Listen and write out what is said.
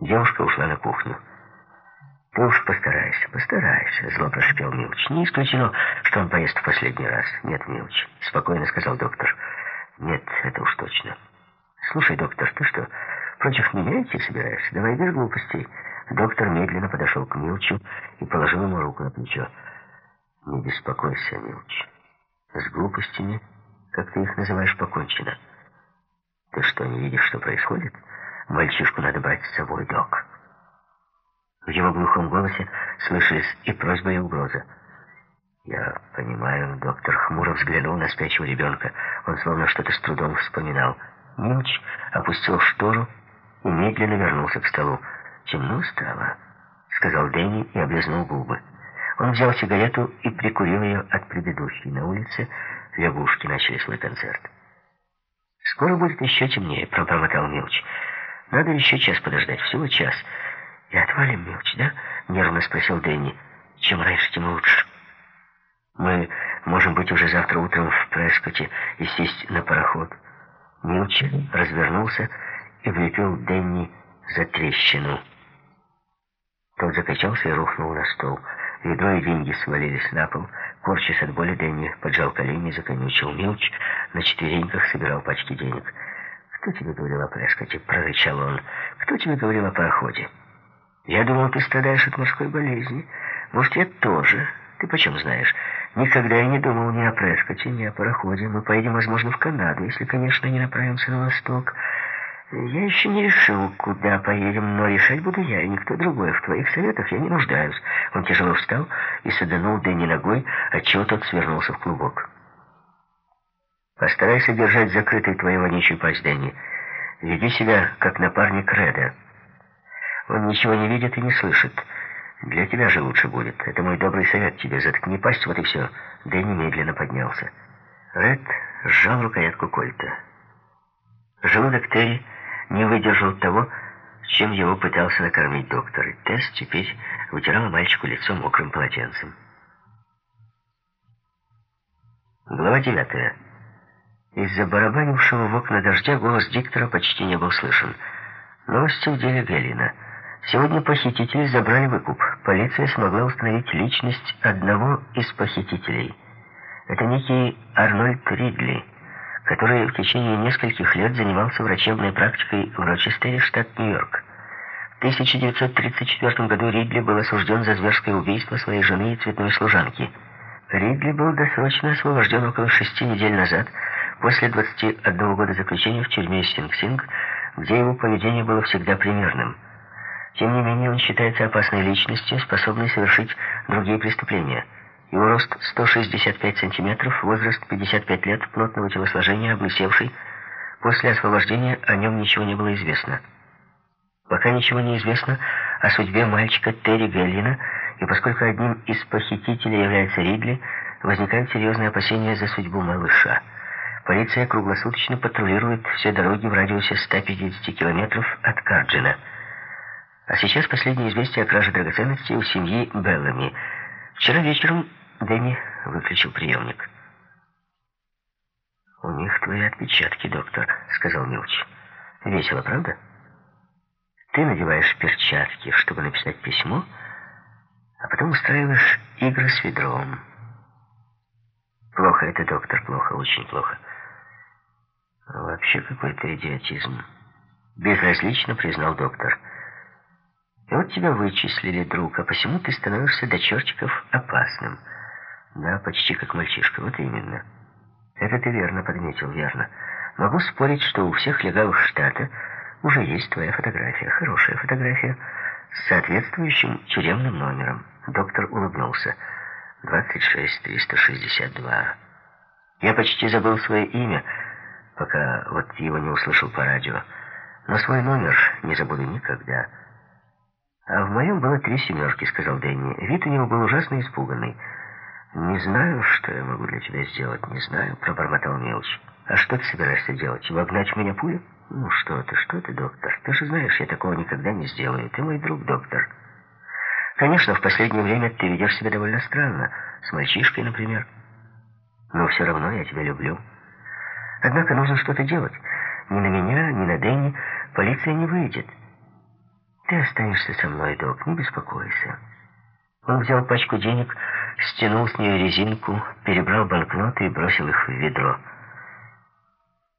Девушка ушла на кухню. «Ты уж постарайся, постарайся», — зло прошипел Милч. «Не исключено, что он поест в последний раз». «Нет, Милч», — спокойно сказал доктор. «Нет, это уж точно». «Слушай, доктор, ты что, против меня идти собираешься? Давай без глупостей». Доктор медленно подошел к Милчу и положил ему руку на плечо. «Не беспокойся, Милч. С глупостями, как ты их называешь, покончено. Ты что, не видишь, что происходит? Мальчишку надо брать с собой, док». В его глухом голосе слышались и просьба, и угроза. «Я понимаю», — доктор хмуро взглянул на спящего ребенка. Он словно что-то с трудом вспоминал. Милч опустил штору и медленно вернулся к столу. «Темно стало», — сказал Дэнни и облизнул губы. Он взял сигарету и прикурил ее от предыдущей. На улице лягушки начали свой концерт. «Скоро будет еще темнее», — пробормотал Милч. «Надо еще час подождать, всего час». «И отвалим, Милч, да?» — нервно спросил Дэнни. «Чем раньше, тем лучше». «Мы можем быть уже завтра утром в Прескоте и сесть на пароход». Милч развернулся и влепил Дэнни за трещину. Тот закачался и рухнул на стол. Ведро и деньги свалились на пол. Корчась от боли, Дэнни поджал колени, законючил Милч, на четвереньках собирал пачки денег. «Кто тебе говорил о Прескоте?» — прорычал он. «Кто тебе говорил о пароходе?» Я думал, ты страдаешь от морской болезни. Может, я тоже. Ты почем знаешь? Никогда я не думал ни о Прескоте, ни о пароходе. Мы поедем, возможно, в Канаду, если, конечно, не направимся на восток. Я еще не решил, куда поедем, но решать буду я, и никто другой. В твоих советах я не нуждаюсь. Он тяжело встал и саданул Дэнни ногой, отчего тот свернулся в клубок. Постарайся держать закрытой твою вонючую пасть, Дэнни. Веди себя, как напарник Реда. Он ничего не видит и не слышит. Для тебя же лучше будет. Это мой добрый совет тебе. Заткни пасть, вот и все. Дэнни медленно поднялся. Ред сжал рукоятку кольта. Желудок Терри не выдержал того, чем его пытался накормить доктор. И Тесс теперь вытирала мальчику лицо мокрым полотенцем. Глава девятая. Из-за барабанившего в окна дождя голос диктора почти не был слышен. Новости в деле Галина. Сегодня похитители забрали выкуп. Полиция смогла установить личность одного из похитителей. Это некий Арнольд Ридли, который в течение нескольких лет занимался врачебной практикой в Рочестере, штат Нью-Йорк. В 1934 году Ридли был осужден за зверское убийство своей жены и цветной служанки. Ридли был досрочно освобожден около шести недель назад, после 21 года заключения в тюрьме Синг-Синг, где его поведение было всегда примерным – тем не менее, он считается опасной личностью, способной совершить другие преступления. Его рост 165 сантиметров, возраст 55 лет, плотного телосложения, облысевший. После освобождения о нем ничего не было известно. Пока ничего не известно о судьбе мальчика Терри Геллина, и поскольку одним из похитителей является Ридли, возникают серьезные опасения за судьбу малыша. Полиция круглосуточно патрулирует все дороги в радиусе 150 километров от Карджина. А сейчас последнее известие о краже драгоценностей у семьи Беллами. Вчера вечером Дэнни выключил приемник. «У них твои отпечатки, доктор», — сказал Милч. «Весело, правда? Ты надеваешь перчатки, чтобы написать письмо, а потом устраиваешь игры с ведром. Плохо это, доктор, плохо, очень плохо. Вообще какой-то идиотизм. Безразлично признал доктор. И вот тебя вычислили, друг, а посему ты становишься до чертиков опасным. Да, почти как мальчишка, вот именно. Это ты верно подметил, верно. Могу спорить, что у всех легавых штата уже есть твоя фотография, хорошая фотография, с соответствующим тюремным номером. Доктор улыбнулся. 26362. Я почти забыл свое имя, пока вот его не услышал по радио. Но свой номер не забуду никогда. «А в моем было три семерки», — сказал Дэнни. Вид у него был ужасно испуганный. «Не знаю, что я могу для тебя сделать, не знаю», — пробормотал Мелч. «А что ты собираешься делать? Вогнать меня пулю?» «Ну что ты, что ты, доктор? Ты же знаешь, я такого никогда не сделаю. Ты мой друг, доктор». «Конечно, в последнее время ты ведешь себя довольно странно. С мальчишкой, например. Но все равно я тебя люблю. Однако нужно что-то делать. Ни на меня, ни на Дэнни полиция не выйдет». Ты останешься со мной, док, не беспокойся. Он взял пачку денег, стянул с нее резинку, перебрал банкноты и бросил их в ведро.